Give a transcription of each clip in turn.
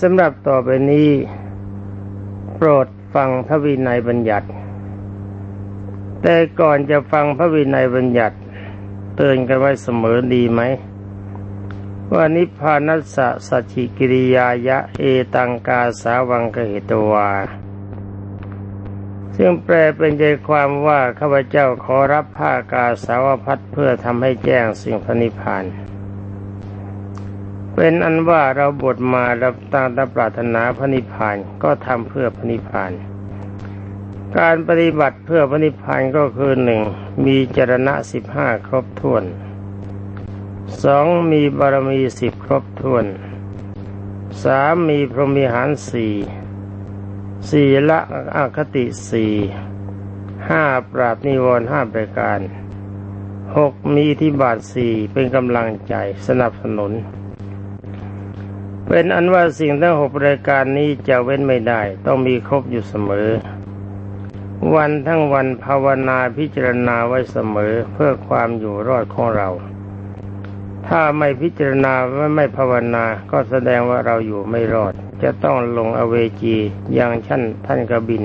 สำหรับต่อไปนี้ โปรดฟังพระวินัยบัญญัติ แต่ก่อนจะฟังพระวินัยบัญญัติ เตือนกันไว้เสมอดีไหม ว่านิพพานัสสะสัจิกิริยายะเอตังกาสาวังกเหตวา ซึ่งแปลเป็นใจความว่าข้าพเจ้าขอรับผ้ากาสาวพัดเพื่อทำให้แจ้งสิ่งพระนิพพาน เป็นอันว่าเราบวชมารับตั้งแต่ปรารถนาพระนิพพานก็ทำเพื่อพระนิพพาน การปฏิบัติเพื่อพระนิพพานก็คือหนึ่งมีจรณะสิบห้าครบถ้วนสองมีบารมีสิบครบถ้วนสามมีพรหมิหารสี่สี่ละอคติสี่ห้าปราบนิวรณ์ห้าประการหกมีที่บาทสี่เป็นกำลังใจสนับสนุน เป็นอันว่าสิ่งทั้งหกรายการนี้จะเว้นไม่ได้ ต้องมีครบอยู่เสมอ วันทั้งวันภาวนาพิจารณาไว้เสมอเพื่อความอยู่รอดของเรา ถ้าไม่พิจารณาไม่ไม่ภาวนาก็แสดงว่าเราอยู่ไม่รอด จะต้องลงอเวจีอย่างชั้นท่านกบิน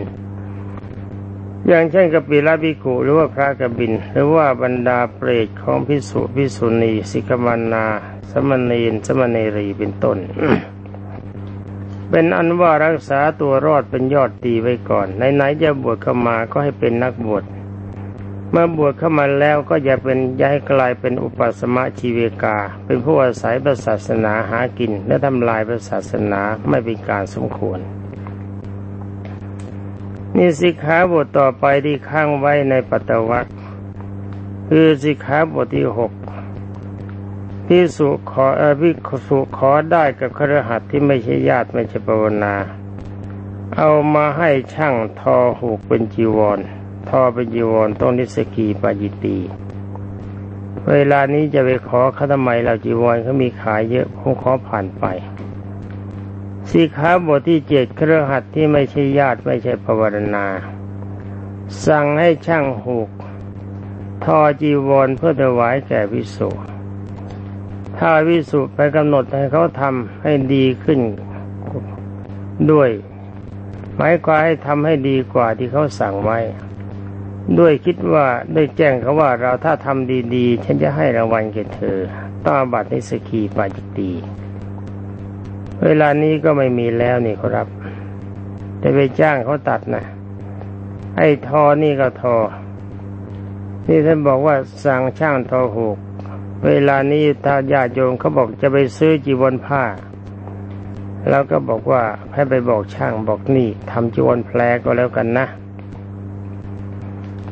อย่างเช่นกปิลาภิกุหรือว่าพระกบิน หรือว่าบรรดาเปรตของพิสุพิสุณีสิกมานา สมณีนสมณีรีเป็นต้น เป็นอันว่ารักษาตัวรอดเป็นยอดตีไว้ก่อนไหนๆจะบวชเข้ามาก็ให้เป็นนักบวชเมื่อบวชเข้ามาแล้วก็อย่าเป็นอย่าให้กลายเป็นอุปสมะชีเวกา เป็นผู้อาศัยพระศาสนาหากิน และทำลายพระศาสนาไม่เป็นการสมควร นี่สิกขาบทต่อไปที่ข้างไว้ในปัตตวัคคือสิกขาบทที่หกพิสุขอออพิสุขอได้กับครหัสที่ไม่ใช่ญาติไม่ใช่ปวนา เอามาให้ช่างทอหูกเป็นจีวร ทอเป็นจีวรต้องนิสกีปาจิตี เวลานี้จะไปขอเขาทำไมเราจีวรเขามีขายเยอะคงขอผ่านไป สีขาบทที่เจ็ดเครือหัดที่ไม่ใช่ญาติไม่ใช่ภาวนา สั่งให้ช่างหูก ทอจีวรเพื่อถวายแก่พิสุถ้าวิสุไปกำหนดให้เขาทำให้ดีขึ้นด้วย หมายความให้ทำให้ดีกว่าที่เขาสั่งไว้ ด้วยคิดว่าได้แจ้งเขาว่าเราถ้าทำดีๆ ฉันจะให้รางวัลแก่เธอต้องบัตรนิสกีปาจิตี เวลานี้ก็ไม่มีแล้วนี่ครับจะไปจ้างเขาตัดนะไอ้ทอนี่ก็ทอ นี่ท่านบอกว่าสั่งช่างทอหกเวลานี้ถ้าญาติโยมเขาบอกจะไปซื้อจีวรผ้า แล้วก็บอกว่าให้ไปบอกช่างบอกนี่ทำจีวรแพรก็แล้วกันนะ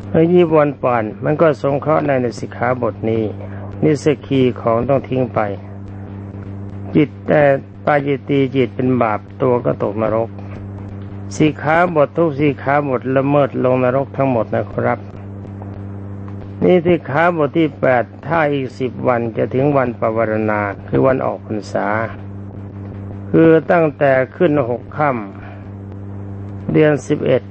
เมื่อยีวนป่านมันก็สงเคราะห์ในในสิกขาบทนี้ นิสกีของต้องทิ้งไป จิตแต่ ปาจิตีจิตเป็นบาปตัวก็ตกนรกสิกขาบททุกสิกขาบทละเมิดลงนรกทั้งหมดนะครับ นี่ที่ขาบทที่แปดถ้าอีกสิบวันจะถึงวันปวารณาคือวันออกพรรษา คือตั้งแต่ขึ้นหกค่ำเดือนสิบเอ็ด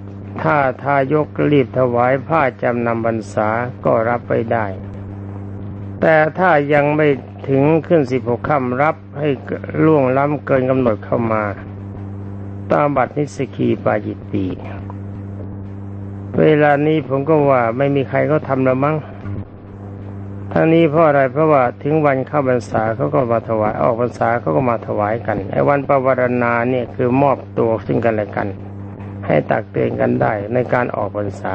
ถ้าทายกรีบถวายผ้าจำนำพรรษาก็รับไปได้ แต่ถ้ายังไม่ถึงขึ้นสิบหกค่ำรับให้ล่วงล้ำเกินกำหนดเข้ามาตามบัตรนิสกีปาจิตตีเวลานี้ผมก็ว่าไม่มีใครเขาทำแล้วมั้งทั้งนี้เพราะอะไรเพราะว่าถึงวันเข้าพรรษาเขาก็มาถวายออกพรรษาเขาก็มาถวายกันไอ้วันประวรณาเนี่ยคือมอบตัวซึ่งกันและกัน ให้ตักเตือนกันได้ในการออกพรรษา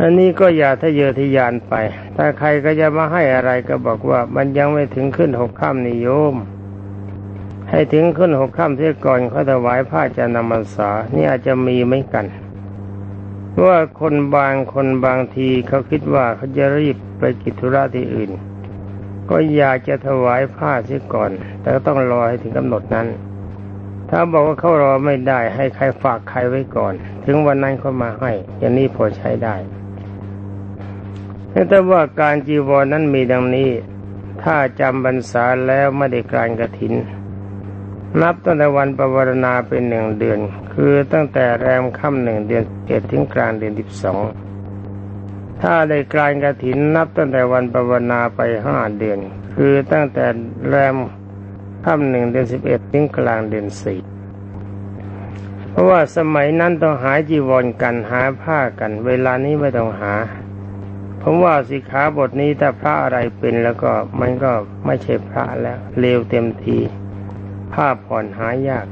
อันนี้ก็อย่าทะเยอทะยานไป ถ้าใครก็จะมาให้อะไรก็บอกว่ามันยังไม่ถึงขึ้นหกข้ามนิยม ให้ถึงขึ้นหกค่ำเสียก่อนเขาถวายผ้าจะนำมันสานี่อาจจะมีไม่กันว่าคนบางคนบางทีเขาคิดว่าเขาจะรีบไปกิจธุระที่อื่น ก็อยากจะถวายผ้าเสียก่อน แต่ก็ต้องรอให้ถึงกำหนดนั้น ถ้าบอกว่าเขารอไม่ได้ให้ใครฝากใครไว้ก่อน ถึงวันนั้นเขามาให้อย่างนี้พอใช้ได้ แต่ว่าการจีวรนั้นมีดังนี้ ถ้าจำบรรษาแล้วไม่ได้การกระถิน นับตั้งแต่วันปวารณาเป็นหนึ่งเดือน คือตั้งแต่แรมค่ำหนึ่งเดือนเจ็ดถึงกลางเดือนสิบสองถ้าได้กลางกระถินนับตั้งแต่วันปวารณาไปห้าเดือน คือตั้งแต่แรมค่ำหนึ่งเดือนสิบเอ็ดถึงกลางเดือนสี่เพราะว่าสมัยนั้นต้องหาจีวรกันหาผ้ากัน เวลานี้ไม่ต้องหา ผมว่าสิขาบทนี้ถ้าพระอะไรเป็นแล้วก็มันก็ไม่ใช่พระแล้วเลวเต็มทีผ้าผ่อนหายาก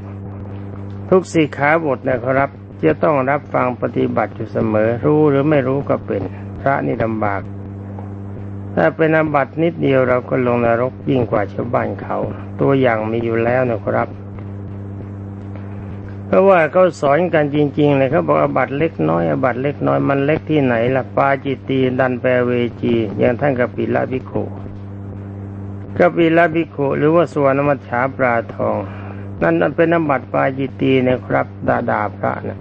ทุกสิขาบทนะครับ จะต้องรับฟังปฏิบัติอยู่เสมอ รู้หรือไม่รู้ก็เป็น พระนี่ลำบาก ถ้าเป็นอาบัตินิดเดียวเราก็ลงนรกยิ่งกว่าชาวบ้านเขา ตัวอย่างมีอยู่แล้วนะครับ ราะว่าเขาสอนกันจริงๆเลยเขาบอกอบัตเล็กน้อยอบัตเล็กน้อยมันเล็กที่ไหนล่ะปาจิตีดันแปเวจีอย่างท่านกับปิละพิโคกับปิละพิโคหรือว่าสวนมัชฉาปลาทอง นั่นเป็นอบัตปาจิตีนะครับดาดาพระนะ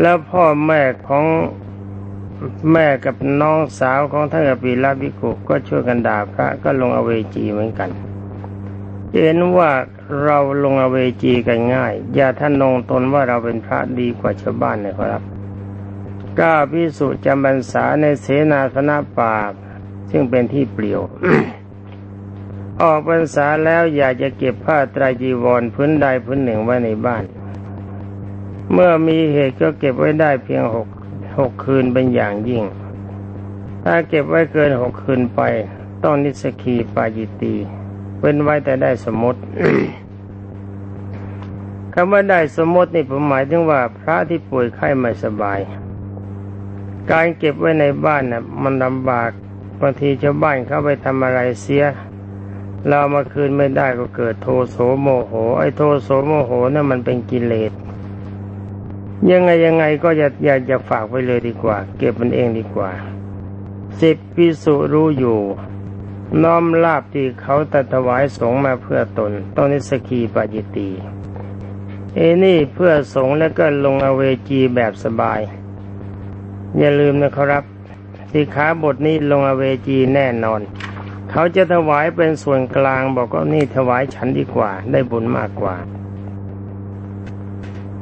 แล้วพ่อแม่ของแม่กับน้องสาวของท่านกับปิละพิโคก็ช่วยกันด่าพระก็ลงอเวจีเหมือนกันเห็นว่า เราลงอเวจีกันง่าย อย่าท่านนงตนว่าเราเป็นพระดีกว่าชาวบ้านนะครับกล้าพิสุจำบรรษาในเสนาสนะป่า ซึ่งเป็นที่เปลี่ยว ออกพรรษาแล้วอยากจะเก็บผ้าตรจีวรพื้นใดพื้นหนึ่งไว้ในบ้าน เมื่อมีเหตุก็เก็บไว้ได้เพียงหกหกคืนเป็นอย่างยิ่ง ถ้าเก็บไว้เกินหกคืนไป ต้องนิสกีปาจิตี เป็นไว้แต่ได้สมมติคำว่าได้สมมตินี่ผมหมายถึงว่าพระที่ป่วยไข้ไม่สบาย การเก็บไว้ในบ้านน่ะมันลำบากบางทีชาวบ้านเข้าไปทำอะไรเสีย เรามาคืนไม่ได้ก็เกิดโทโสโมโห ไอ้โทโสโมโหนั่นมันเป็นกิเลสยังไงยังไงก็อย่าอย่าอย่าฝากไว้เลยดีกว่า เก็บมันเองดีกว่าสิบพิสุรู้อยู่ น้อมลาบที่เขาตัดถวายสงมาเพื่อตนต้องนิสกีปาจิตีเอนี่เพื่อสงแล้วก็ลงอเวจีแบบสบาย อย่าลืมนะครับสิขาบทนี้ลงอเวจีแน่นอน เขาจะถวายเป็นส่วนกลางบอกว่านี่ถวายฉันดีกว่า ได้บุญมากกว่า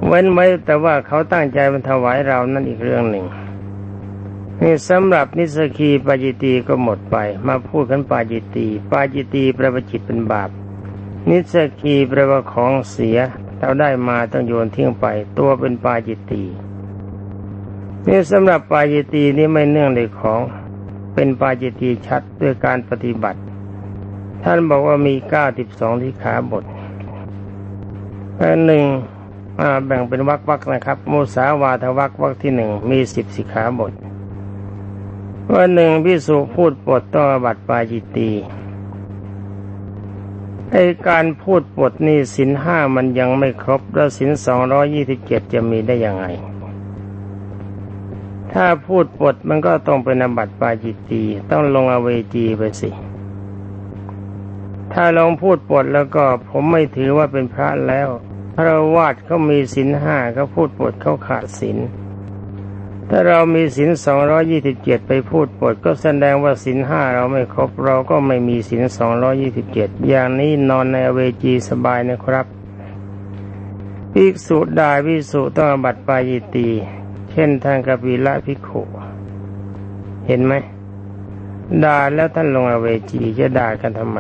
เว้นไว้แต่ว่าเขาตั้งใจเป็นถวายเรานั่นอีกเรื่องหนึ่ง นี่สำหรับนิสกีปาจิตีก็หมดไป มาพูดกันปาจิตีปาจิตีประปจิตเป็นบาป นิสกีแปลว่าของเสียเราได้มาต้องโยนทิ้งไป ตัวเป็นปาจิตีนี่สำหรับปาจิตีนี่ไม่เนื่องในของเป็นปาจิตีชัดด้วยการปฏิบัติ ท่านบอกว่ามีเก้าสิบสองที่ขาบทอันหนึ่งแบ่งเป็นวักวักนะครับมุสาวาทวักวักที่หนึ่งมีสิบสิขาบท วันหนึ่งพิสุพูดปดต้องบัตรปาจิตีไอการพูดปดนี่สินห้ามันยังไม่ครบ แล้วสินสองร้อยี่สิบเจ็ดจะมีได้ยังไง ถ้าพูดปดมันก็ต้องเป็นอบัตปาจิตีต้องลงอเวจีไปสิ ถ้าลองพูดปดแล้วก็ผมไม่ถือว่าเป็นพระแล้วพระวาดเขามีสินห้าเขาพูดปดเขาขาดสิน ถ้าเรามีศีลสองร้อยี่สิบเจ็ดไปพูดปดก็แสดงว่าศีลห้าเราไม่ครบเราก็ไม่มีศีลสองร้อยี่สิบเจ็ดอย่างนี้นอนในเวจีสบายนะครับภิกษุดาภิกษุต้องบัตรปายิตี เช่นทางกบิละภิกขุเห็นไหมด่าแล้วท่านลงอเวจีจะด่ากันทำไม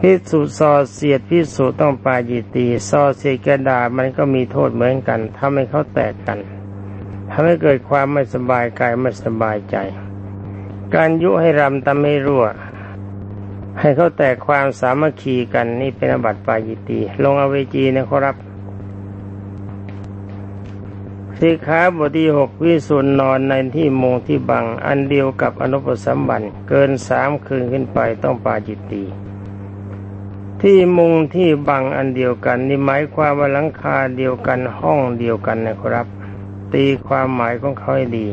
พิสุซอเสียดพิสุต้องปาจิตีซอเสียดกระดามันก็มีโทษเหมือนกันทำให้เขาแตกกัน ทำให้เกิดความไม่สบายกายไม่สบายใจ การยุให้รำตำไม่รั่ว ให้เขาแตกความสามัคคีกันนี่เป็นอบัติปายิตี ลงอเวจีนะครับสิขาบทที่หกวิสุนนอนในที่มุงที่บัง อันเดียวกับอนุปสัมบันเกินสามคืนขึ้นไปต้องปาจิตตีที่มุงที่บังอันเดียวกัน นี่หมายความว่าหลังคาเดียวกันห้องเดียวกันนะครับ ตีความหมายของเขาให้ดี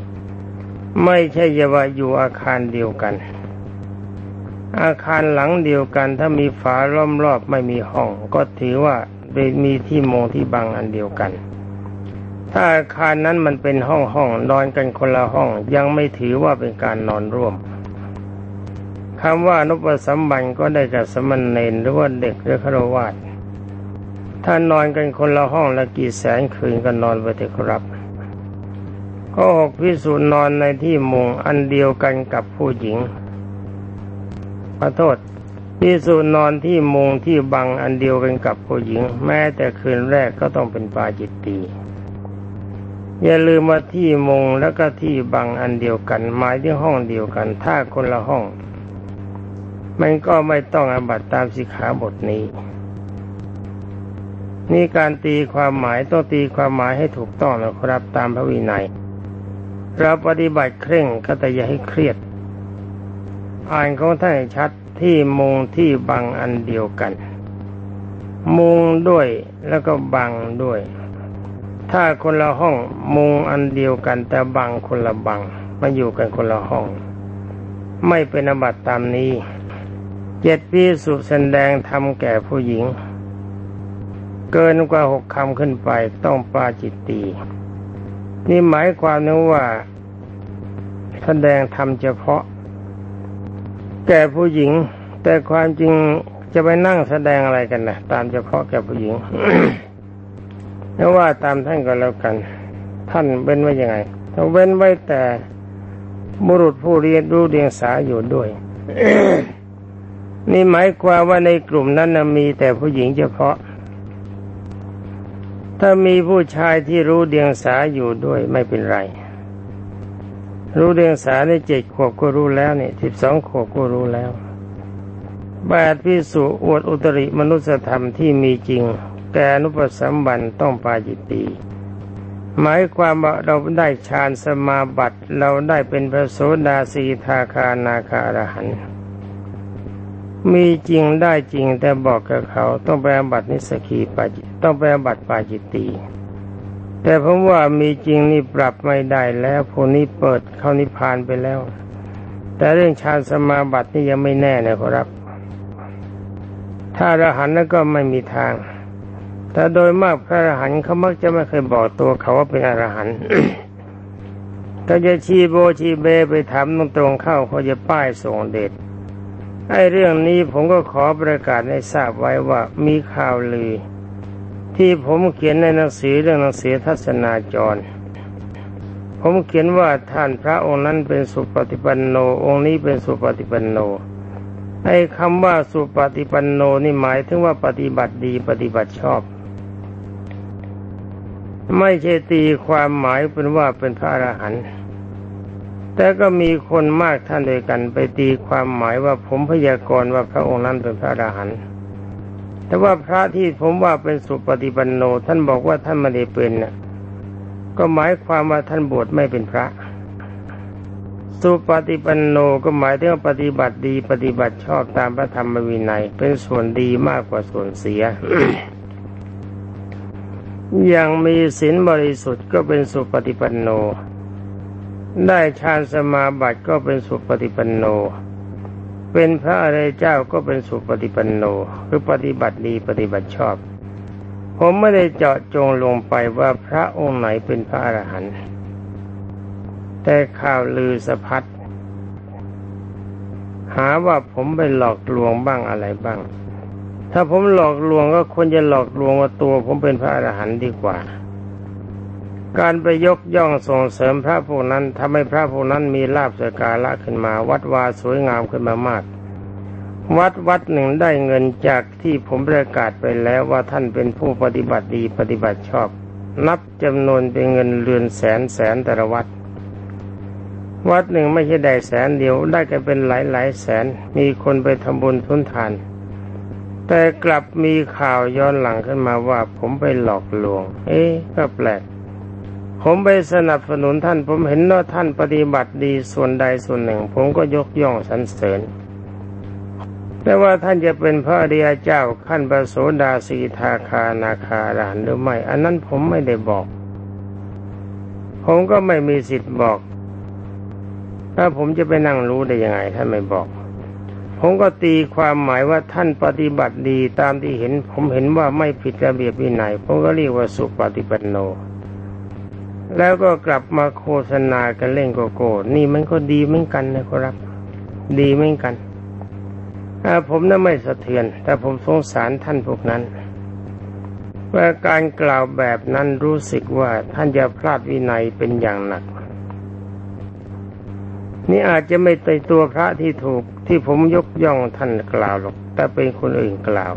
ไม่ใช่จะว่าอยู่อาคารเดียวกัน อาคารหลังเดียวกัน ถ้ามีฝาล้อมรอบไม่มีห้อง ก็ถือว่าเป็นมีที่มองที่บังอันเดียวกัน ถ้าอาคารนั้นมันเป็นห้องห้องนอนกันคนละห้อง ยังไม่ถือว่าเป็นการนอนร่วมคำว่านุปสัมบันก็ได้กับสมณเณรหรือว่าเด็กหรือฆราวาสถ้านอนกันคนละห้องละกี่แสนคืนก็นอนไปเถอะครับ ข้อหกพิสูจน์นอนในที่มุงอันเดียวกันกับผู้หญิงขอโทษพิสูจนนอนที่มุงที่บังอันเดียวกันกับผู้หญิง แม้แต่คืนแรกก็ต้องเป็นปาจิตตีอย่าลืมว่าที่มุงแล้วก็ที่บังอันเดียวกันหมายที่ห้องเดียวกัน ถ้าคนละห้อง มันก็ไม่ต้องอาบัตตามสิกขาบทนี้ นี่การตีความหมายต้องตีความหมายให้ถูกต้องนะครับตามพระวินัย เราปฏิบัติเคร่งก็แต่อย่าให้เครียด อ่านของท่านชัดที่มุงที่บังอันเดียวกัน มุงด้วยแล้วก็บังด้วย ถ้าคนละห้องมุงอันเดียวกัน แต่บังคนละบังมาอยู่กันคนละห้อง ไม่เป็นอบัตตามนี้เจ็ดปีสุแสดงทำแก่ผู้หญิง เกินกว่าหกคำขึ้นไปต้องปาจิตตี นี่หมายความนึกว่าแสดงทำเฉพาะ แก่ผู้หญิง แต่ความจริงจะไปนั่งแสดงอะไรกันนะตามเฉพาะแก่ผู้หญิงไม่ว่าตามท่านก็แล้วกัน ท่านเว้นไว้ยังไงถ้าเว้นไว้แต่บุรุษผู้เรียนรู้เรียงสาอยู่ด้วย นี่หมายความว่าในกลุ่มนั้นมีแต่ผู้หญิงเฉพาะ ถ้ามีผู้ชายที่รู้เดียงสาอยู่ด้วยไม่เป็นไร รู้เดียงสาในเจ็ดขวบก็รู้แล้วเนี่ยสิบสองขวบก็รู้แล้วบาทพิสุอวดอุตริมนุสธรรมที่มีจริงแกนุปสัมบันต้องปาจิตตีหมายความว่าเราได้ฌานสมาบัติเราได้เป็นพระโสดาสีทาคานาคารหัน มีจริงได้จริงแต่บอกกับเขาต้องไปอาบัตินิสกีปาจิต ต้องไปบัติปาจิตตีแต่ผมว่ามีจริงนี่ปรับไม่ได้แล้วพวกนี้เปิดเข้านิพพานไปแล้ว แต่เรื่องฌานสมาบัตินี่ยังไม่แน่นะครับ ถ้าอรหันต์นั้นก็ไม่มีทาง แต่โดยมากพระอรหันต์เขามักจะไม่เคยบอกตัวเขาว่าเป็นอรหันต์ถ้าจะชีโบชีเบไปถามตรงๆเข้าเขาจะป้ายส่งเดชไอ้เรื่องนี้ผมก็ขอประกาศให้ทราบไว้ว่ามีข่าวลือ ที่ผมเขียนในหนังสือเรื่องหนังสือทัศนาจร ผมเขียนว่าท่านพระองค์นั้นเป็นสุปฏิปันโนองค์นี้เป็นสุปฏิปันโนไอ้คำว่าสุปฏิปันโนนี่หมายถึงว่าปฏิบัติดีปฏิบัติชอบ ไม่ใช่ตีความหมายเป็นว่าเป็นพระอรหันต์แต่ก็มีคนมากท่านโดยกันไปตีความหมายว่าผมพยากรณ์ว่าพระองค์นั้นเป็นพระอรหันต์ แต่ว่าพระที่ผมว่าเป็นสุปฏิปันโน ท่านบอกว่าท่านไม่ได้เป็นน่ะก็หมายความว่าท่านบวชไม่เป็นพระ สุปฏิปันโนก็หมายถึงปฏิบัติดีปฏิบัติชอบตามพระธรรมวินัย เป็นส่วนดีมากกว่าส่วนเสียอย่างมีศีลบริสุทธิ์ก็เป็นสุปฏิปันโน ได้ฌานสมาบัติก็เป็นสุปฏิปันโน เป็นพระอริยเจ้าก็เป็นสุปฏิปันโนคือปฏิบัติดีปฏิบัติชอบ ผมไม่ได้เจาะจงลงไปว่าพระองค์ไหนเป็นพระอรหันต์แต่ข่าวลือสะพัดหาว่าผมไปหลอกลวงบ้างอะไรบ้าง ถ้าผมหลอกลวงก็ควรจะหลอกลวงว่าตัวผมเป็นพระอรหันต์ดีกว่า การไปยกย่องส่งเสริมพระพวกนั้นทำให้พระพวกนั้นมีลาบสการะขึ้นมา วัดวาสวยงามขึ้นมามาก วัดวัดหนึ่งได้เงินจากที่ผมประกาศไปแล้วว่าท่านเป็นผู้ปฏิบัติดีปฏิบัติชอบ นับจำนวนเป็นเงินเรือนแสนแสนแต่ละวัด วัดหนึ่งไม่ใช่ได้แสนเดียวได้กันเป็นหลายหลายแสนมีคนไปทำบุญทุนทาน แต่กลับมีข่าวย้อนหลังขึ้นมาว่าผมไปหลอกลวง เอ๊ะก็แปลก ผมไปสนับสนุนท่าน ผมเห็นว่าท่านปฏิบัติดีส่วนใดส่วนหนึ่ง ผมก็ยกย่องสรรเสริญแต่ว่าท่านจะเป็นพระอริยเจ้าขั้นประโสดาสีทาคานาคารานหรือไม่ อันนั้นผมไม่ได้บอก ผมก็ไม่มีสิทธิ์บอก ถ้าผมจะไปนั่งรู้ได้ยังไงท่านไม่บอก ผมก็ตีความหมายว่าท่านปฏิบัติดีตามที่เห็น ผมเห็นว่าไม่ผิดระเบียบวินัยผมก็เรียกว่าสุปฏิปันโน แล้วก็กลับมาโฆษณากันเล่นโกโก้นี่มันก็ดีเหมือนกันนะครับ ดีเหมือนกันผมน่ะไม่สะเทือน แต่ผมสงสารท่านพวกนั้นว่าการกล่าวแบบนั้นรู้สึกว่าท่านจะพลาดวินัยเป็นอย่างหนัก นี่อาจจะไม่ใตตัวพระที่ถูกที่ผมยกย่องท่านกล่าวหรอก แต่เป็นคนอื่นกล่าว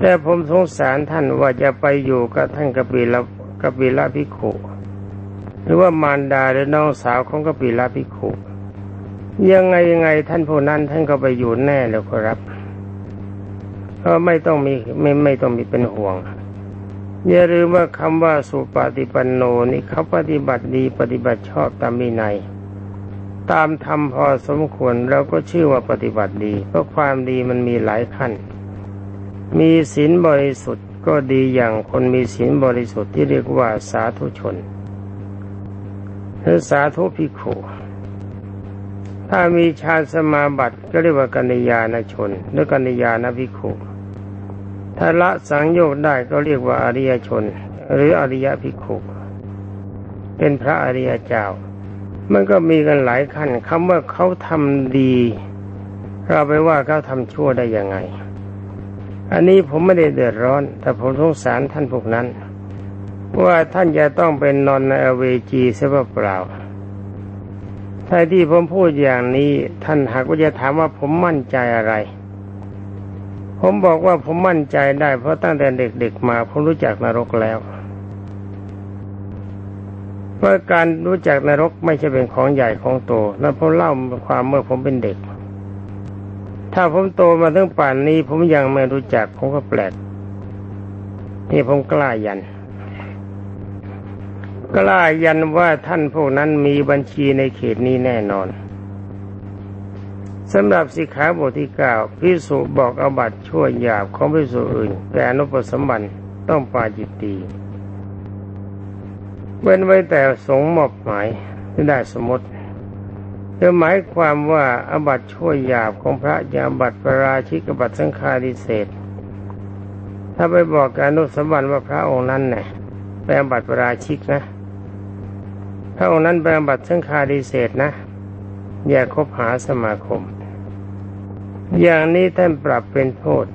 แต่ผมสงสารท่านว่าจะไปอยู่กับท่านกบิล กบิลพิขุหรือว่ามารดาหรือน้องสาวของกบิลพิขุยังไงยังไงท่านผู้นั้นท่านก็ไปอยู่แน่แล้วครับก็ไม่ต้องมีไม่ไม่ต้องมีเป็นห่วง อย่าลืมว่าคำว่าสุปฏิปันโนนี่เขาปฏิบัติดีปฏิบัติชอบตามมีในตามธรรมพอสมควรเราก็ชื่อว่าปฏิบัติดี เพราะความดีมันมีหลายขั้น มีศีลบริสุทธิ์ ก็ดีอย่างคนมีศีลบริสุทธิ์ที่เรียกว่าสาธุชนหรือสาธุภิกขุถ้ามีฌานสมาบัติก็เรียกว่ากัญญาณชนหรือกัญญาณภิกขุถ้าละสังโยชน์ได้ก็เรียกว่าอริยชน หรืออริยภิกขุเป็นพระอริยเจ้า มันก็มีกันหลายขั้นคำว่าเขาทำดี เราไปว่าเขาทำชั่วได้ยังไง อันนี้ผมไม่ได้เดือดร้อน แต่ผมสงสารท่านพวกนั้น ว่าท่านจะต้องเป็นนอนในอเวจีเสียเปล่าถ้าที่ผมพูดอย่างนี้ ท่านหากว่าจะถามว่าผมมั่นใจอะไร ผมบอกว่าผมมั่นใจได้ เพราะตั้งแต่เด็กๆมา ผมรู้จักนรกแล้วเมื่อการรู้จักนรกไม่ใช่เป็นของใหญ่ของโต แล้วผมเล่าความเมื่อผมเป็นเด็ก ถ้าผมโตมาถึงป่านนี้ ผมยังไม่รู้จัก ผมก็แปลก นี่ผมกล้ายัน กล้ายันว่าท่านพวกนั้นมีบัญชีในเขตนี้แน่นอนสำหรับสิกขาบทที่เก้าพิสุบอกอบัตชั่วหยาบของพิสุอื่น แต่อนุปสมบันต้องปาจิตตีเว้นไว้แต่สงมอบหมายได้สมมติ จะหมายความว่าอบัตช่วหยาบของพระยาบัตประราชิกบัตสังฆาดิเศษ ถ้าไปบอกการนุสมบัติว่าพระองค์นั้นเนี่ยแปลบัตรประราชิกนะพระองค์นั้นแปลบัตรสังฆาดิเศษนะ อย่าคบหาสมาคม อย่างนี้ท่านปรับเป็นโทษ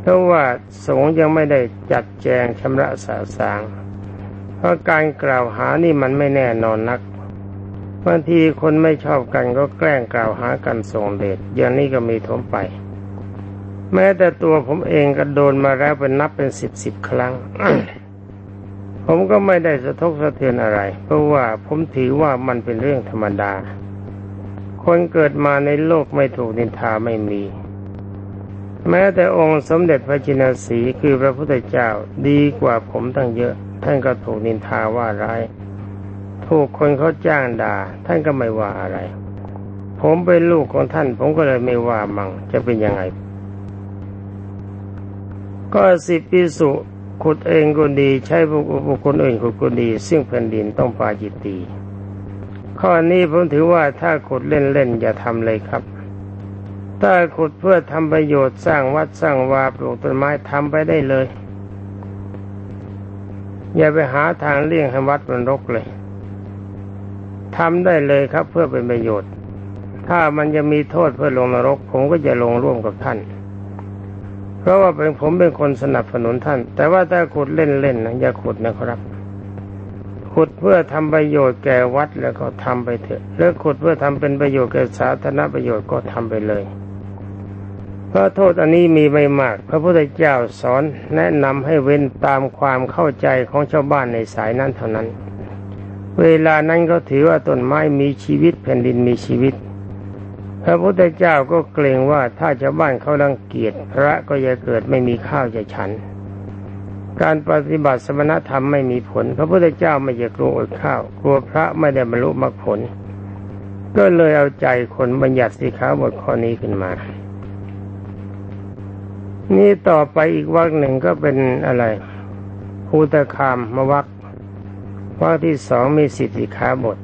เพราะว่าสงฆ์ยังไม่ได้จัดแจงชำระสาสาง เพราะการกล่าวหานี่มันไม่แน่นอนนัก บางทีคนไม่ชอบกันก็แกล้งกล่าวหากันส่งเดชอย่างนี้ก็มีทมไป แม้แต่ตัวผมเองก็โดนมาแล้วเป็นนับเป็นสิบสิบครั้ง ผมก็ไม่ได้สะทกสะเทือนอะไร เพราะว่าผมถือว่ามันเป็นเรื่องธรรมดา คนเกิดมาในโลกไม่ถูกนินทาไม่มี แม้แต่องค์สมเด็จพระจินสีคือพระพุทธเจ้าดีกว่าผมตั้งเยอะ ท่านก็ถูกนินทาว่าร้าย ถูกคนเขาจ้างด่า ท่านก็ไม่ว่าอะไร ผมเป็นลูกของท่าน ผมก็เลยไม่ว่ามั่งจะเป็นยังไง ก็สิปิสุขุดเองก็ดี ใช้บุคคลอื่นขุดก็ดี ซึ่งแผ่นดินต้องปาจิตตีข้อนี้ผมถือว่าถ้าขุดเล่นๆอย่าทำเลยครับ ถ้าขุดเพื่อทำประโยชน์สร้างวัดสร้างวาปลูกต้นไม้ทำไปได้เลย อย่าไปหาทางเลี่ยงให้วัดมันรกเลย ทำได้เลยครับเพื่อเป็นประโยชน์ ถ้ามันจะมีโทษเพื่อลงนรก ผมก็จะลงร่วมกับท่าน เพราะว่าเป็นผมเป็นคนสนับสนุนท่าน แต่ว่าถ้าขุดเล่นๆนะอย่าขุดนะครับ ขุดเพื่อทำประโยชน์แก่วัดแล้วก็ทำไปเถอะ แล้วขุดเพื่อทำเป็นประโยชน์แก่สาธารณประโยชน์ก็ทำไปเลยเพราะโทษอันนี้มีไม่มาก พระพุทธเจ้าสอนแนะนำให้เว้นตามความเข้าใจของชาวบ้านในสายนั้นเท่านั้น เวลานั้นก็ถือว่าต้นไม้มีชีวิตแผ่นดินมีชีวิต พระพุทธเจ้าก็เกรงว่าถ้าชาวบ้านเขารังเกียจพระก็จะเกิดไม่มีข้าวจะฉัน การปฏิบัติสมณธรรมไม่มีผล พระพุทธเจ้าไม่จะกลัวอดข้าว กลัวพระไม่ได้บรรลุมรรคผล ก็เลยเอาใจคนบัญญัติสิขาบทข้อนี้ขึ้นมา นี่ต่อไปอีกวักหนึ่งก็เป็นอะไรภูตคามมวัก วักที่สองมีสิทธิขาบท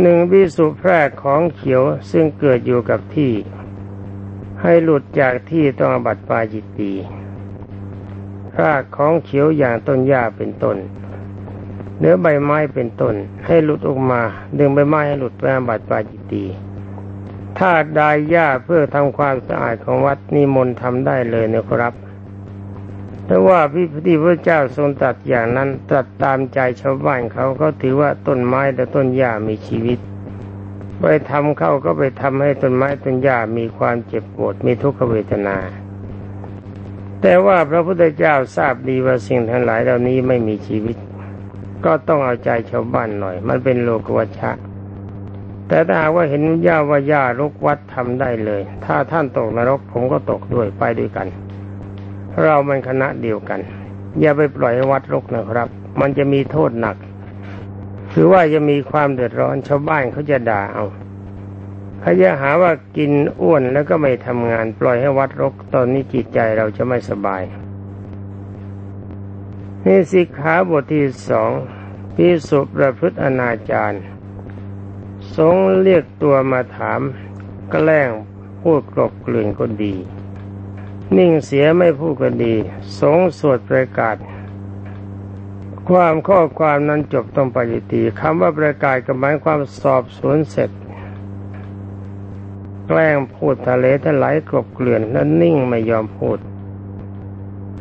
หนึ่งวิสุแพรกของเขียวซึ่งเกิดอยู่กับที่ ให้หลุดจากที่ต้องอบัตปาจิตตีรากของเขียวอย่างต้นหญ้าเป็นต้นเนื้อใบไม้เป็นต้น ให้หลุดออกมา ดึงใบไม้ให้หลุดไปอบัตปาจิตีถ้าดายหญ้าเพื่อทำความสะอาดของวัดนิมนต์ทำได้เลยนะครับ แต่ว่าพี่ที่พระเจ้าทรงตัดอย่างนั้นตัดตามใจชาวบ้านเขาเขาถือว่าต้นไม้และต้นหญ้ามีชีวิต ไปทำเข้าก็ไปทำให้ต้นไม้ต้นหญ้ามีความเจ็บปวดมีทุกขเวทนา แต่ว่าพระพุทธเจ้าทราบดีว่าสิ่งทั้งหลายเหล่านี้ไม่มีชีวิต ก็ต้องเอาใจชาวบ้านหน่อย มันเป็นโลกวัชชะแต่ถ้าหากว่าเห็นหญ้าว่าหญ้ารกวัดทำได้เลย ถ้าท่านตกนรกผมก็ตกด้วยไปด้วยกัน เรามันคณะเดียวกัน อย่าไปปล่อยให้วัดรกนะครับ มันจะมีโทษหนัก คือว่าจะมีความเดือดร้อนชาวบ้านเขาจะด่าเอาเขาจะหาว่ากินอ้วนแล้วก็ไม่ทำงาน ปล่อยให้วัดรกตอนนี้จิตใจเราจะไม่สบายนี่สิกขาบทที่สองพิสุประพฤติอนาจารสงเรียกตัวมาถามกแกล้งพูดกลบเกลื่อนก็ดี นิ่งเสียไม่พูดก็ดี สงสวดประกาศ ความข้อความนั้นจบตรงปฏิตีคำว่าประกาศกับหมายความสอบสวนเสร็จ แกล้งพูดทะเลทลายกลบเกลื่อนแล้วนิ่งไม่ยอมพูด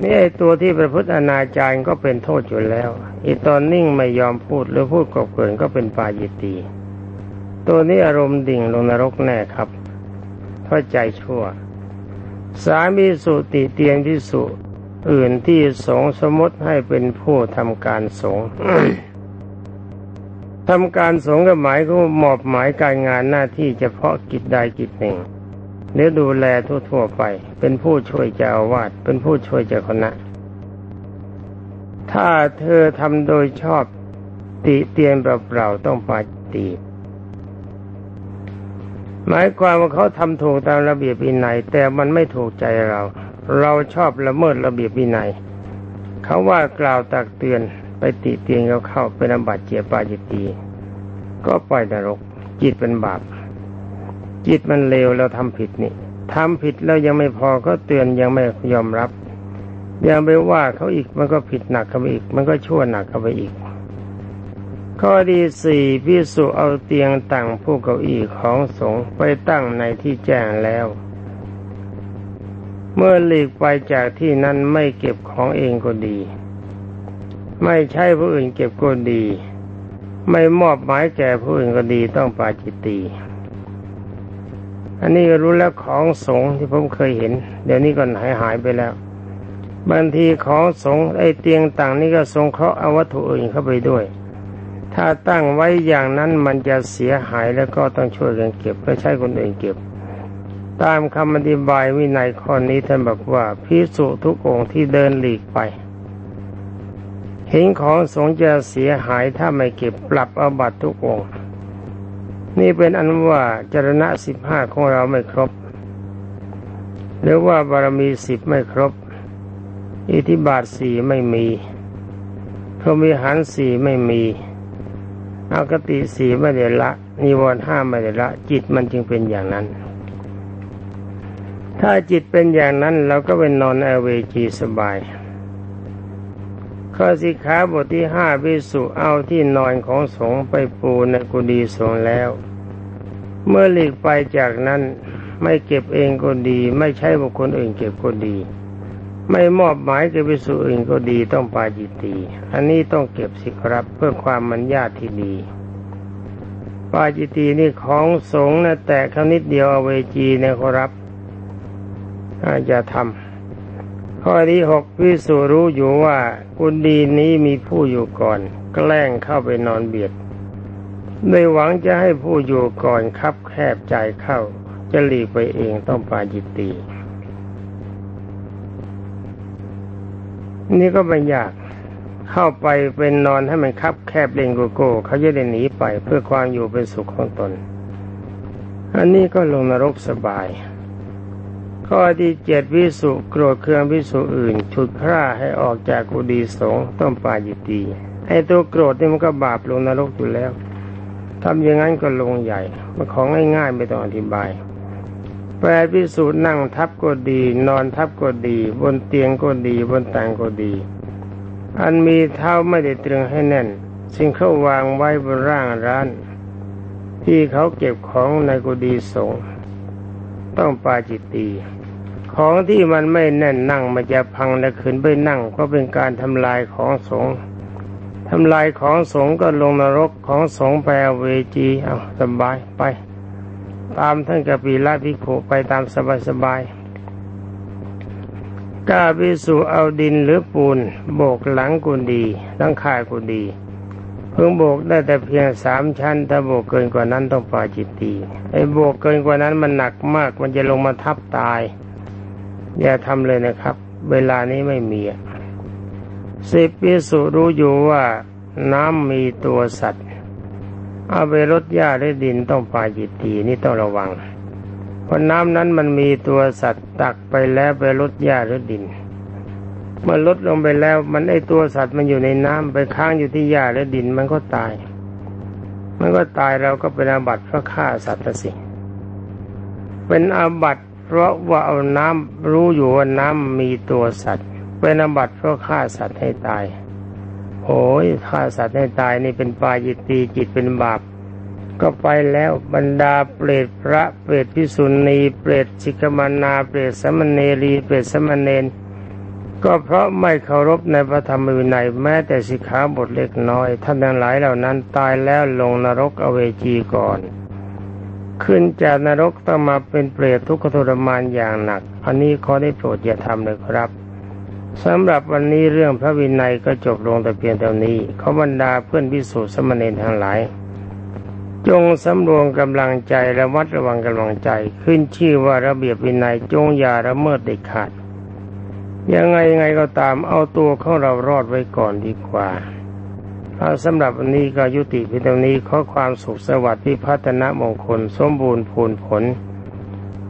นี่ไอตัวที่ประพฤติอนาจารก็เป็นโทษอยู่แล้วอีตอนนิ่งไม่ยอมพูดหรือพูดกลบเกลื่อนก็เป็นปาจิตี ตัวนี้อารมณ์ดิ่งลงนรกแน่ครับเพราะใจชั่ว สามีสุติเตียงที่สุอื่นที่สงสมมติให้เป็นผู้ทำการสงทำการสงก็หมายก็มอบหมายการงานหน้าที่เฉพาะกิจใดกิจหนึ่งเนื้อดูแลทั่วๆไป เป็นผู้ช่วยเจ้าวาสเป็นผู้ช่วยเจ้าคณะ ถ้าเธอทำโดยชอบติเตียนเปล่าๆต้องปาตี หมายความว่าเขาทำถูกตามระเบียบวินัย แต่มันไม่ถูกใจเรา เราชอบละเมิดระเบียบวินัยเขาว่ากล่าวตักเตือนไปติเตียงเขาเข้าเป็นอบัติเจียปาจิตีก็ปล่อยนรก จิตเป็นบาป จิตมันเลวเราทำผิดนี่ทำผิดแล้วยังไม่พอก็เตือนยังไม่ยอมรับยังไปว่าเขาอีกมันก็ผิดหนักเข้าไปอีก มันก็ชั่วหนักเข้าไปอีก ข้อดีสี่พิสุเอาเตียงตั้งผู้เก้าอี้ของสงไปตั้งในที่แจ้งแล้ว เมื่อหลีกไปจากที่นั้นไม่เก็บของเองก็ดี ไม่ใช่ผู้อื่นเก็บก็ดี ไม่มอบหมายแก่ผู้อื่นก็ดีต้องปาจิตตีอันนี้ก็รู้แล้วของสงที่ผมเคยเห็น เดี๋ยวนี้ก็หายหายไปแล้ว บางทีของสงไอ้เตียงต่างนี่ก็สงเคราะห์เอาวัตถุอื่นเข้าไปด้วย ถ้าตั้งไว้อย่างนั้นมันจะเสียหายแล้วก็ต้องช่วยกันเก็บไม่ใช่คนอื่นเก็บ ตามคำอธิบายวินัยข้อนี้ท่านบอกว่าพิสุทุกองค์ที่เดินหลีกไป เห็นของสงจะเสียหายถ้าไม่เก็บปรับอาบัตทุกองค์ นี่เป็นอันว่าจรณะสิบห้าของเราไม่ครบ หรือว่าบารมีสิบไม่ครบ อิทิบาทสี่ไม่มีพรมีหันสี่ไม่มี อากติสี่ไม่ได้ละ นิวรณ์ห้าไม่ได้ละ จิตมันจึงเป็นอย่างนั้น ถ้าจิตเป็นอย่างนั้นเราก็เป็นนอนอเวจีสบาย ข้อสิขาบทที่ห้าพิสุเอาที่นอนของสงไปปูในกุฏิสงแล้ว เมื่อหลีกไปจากนั้นไม่เก็บเองก็ดี ไม่ใช่บุคคลอื่นเก็บก็ดี ไม่มอบหมายแก่พิสุอื่นก็ดีต้องปาจิตตีอันนี้ต้องเก็บสิครับเพื่อความมันญาติที่ดี ปาจิตตีนี่ของสงนะแต่คำนิดเดียวอเวจีนะครับจะทำข้อที่หกพิสูรู้อยู่ว่ากุดีนี้มีผู้อยู่ก่อน แกล้งเข้าไปนอนเบียดโดยหวังจะให้ผู้อยู่ก่อนคับแคบใจเข้า จะหลีกไปเองต้องปาจิตตี นี่ก็ไม่ยากเข้าไปเป็นนอนให้มันคับแคบเล่งโกโก้เขาจะได้หนีไปเพื่อความอยู่เป็นสุขของตน อันนี้ก็ลงนรกสบาย ข้อที่เจ็ดวิสุโกรธเครื่องวิสุอื่นฉุดคร่าให้ออกจากกุฏิสงต้องปาจิตีไอ้ตัวโกรธนี่มันก็บาปลงนรกอยู่แล้วทำอย่างนั้นก็ลงใหญ่มันของง่ายๆไม่ต้องอธิบาย แปลพิสูจน์นั่งทับก็ดี นอนทับก็ดี บนเตียงก็ดี บนต่างก็ดี อันมีเท้าไม่ได้ตรึงให้แน่น สิ่งเขาวางไว้บนร่างร้าน ที่เขาเก็บของในกุฏิสงต้องปาจิตตีของที่มันไม่แน่นนั่งมันจะพังและขืนไปนั่งก็เป็นการทำลายของสงทำลายของสงก็ลงนรกของสงแปลเวจีเอาสบายไป ตามท่านกปีละพิโขไปตามสบายๆกาพิสูเอาดินหรือปูนโบกหลังกุนดีหลังคากุนดี เพิ่งโบกได้แต่เพียงสามชั้น ถ้าโบกเกินกว่านั้นต้องปาจิตตีไอ้โบกเกินกว่านั้นมันหนักมากมันจะลงมาทับตาย อย่าทำเลยนะครับ เวลานี้ไม่มีสิบปิสุรู้อยู่ว่าน้ำมีตัวสัตว์ เอาไปรดหญ้าหรือดินต้องปาจิตตีนี่ต้องระวัง เพราะน้ำนั้นมันมีตัวสัตว์ตักไปแล้วไปรดหญ้าหรือดินเมันลดลงไปแล้วมันไอตัวสัตว์มันอยู่ในน้ำไปค้างอยู่ที่หญ้าและดินมันก็ตาย มันก็ตายเราก็เป็นอาบัติเพราะฆ่าสัตว์สิเป็นอาบัติเพราะว่าเอาน้ำรู้อยู่ว่าน้ำมีตัวสัตว์ เป็นอาบัติเพราะฆ่าสัตว์ให้ตาย โอ้ยฆ่าสัตว์ให้ตายนี่เป็นปาจิตตีจิตเป็นบาป ก็ไปแล้วบรรดาเปรตพระเปรตพิสุณีเปรตชิกมานาเปรตสมณเนรีเปรตสมณเณรก็เพราะไม่เคารพในพระธรรมวินัยแม้แต่สิกขาบทเล็กน้อย ท่านทั้งหลายเหล่านั้นตายแล้วลงนรกอเวจีก่อน ขึ้นจากนรกต้องมาเป็นเปรตทุกขทรมานอย่างหนัก อันนี้ขอได้โปรดอย่าทำเลยครับ สำหรับวันนี้เรื่องพระวินัยก็จบลงแต่เพียงเท่านี้ขอบรรดาเพื่อนพิสูจน์สมณีทั้งหลาย จงสำรวมกำลังใจและวัดระวังกำลังใจ ขึ้นชื่อว่าระเบียบวินัยจงอย่าละเมิดเด็ดขาดยังไงยังไงก็ตามเอาตัวของเรารอดไว้ก่อนดีกว่าเอาสำหรับวันนี้ก็ยุติเพียงเท่านี้ขอความสุขสวัสดิ์พิพัฒนมงคล สมบูรณ์ผลผล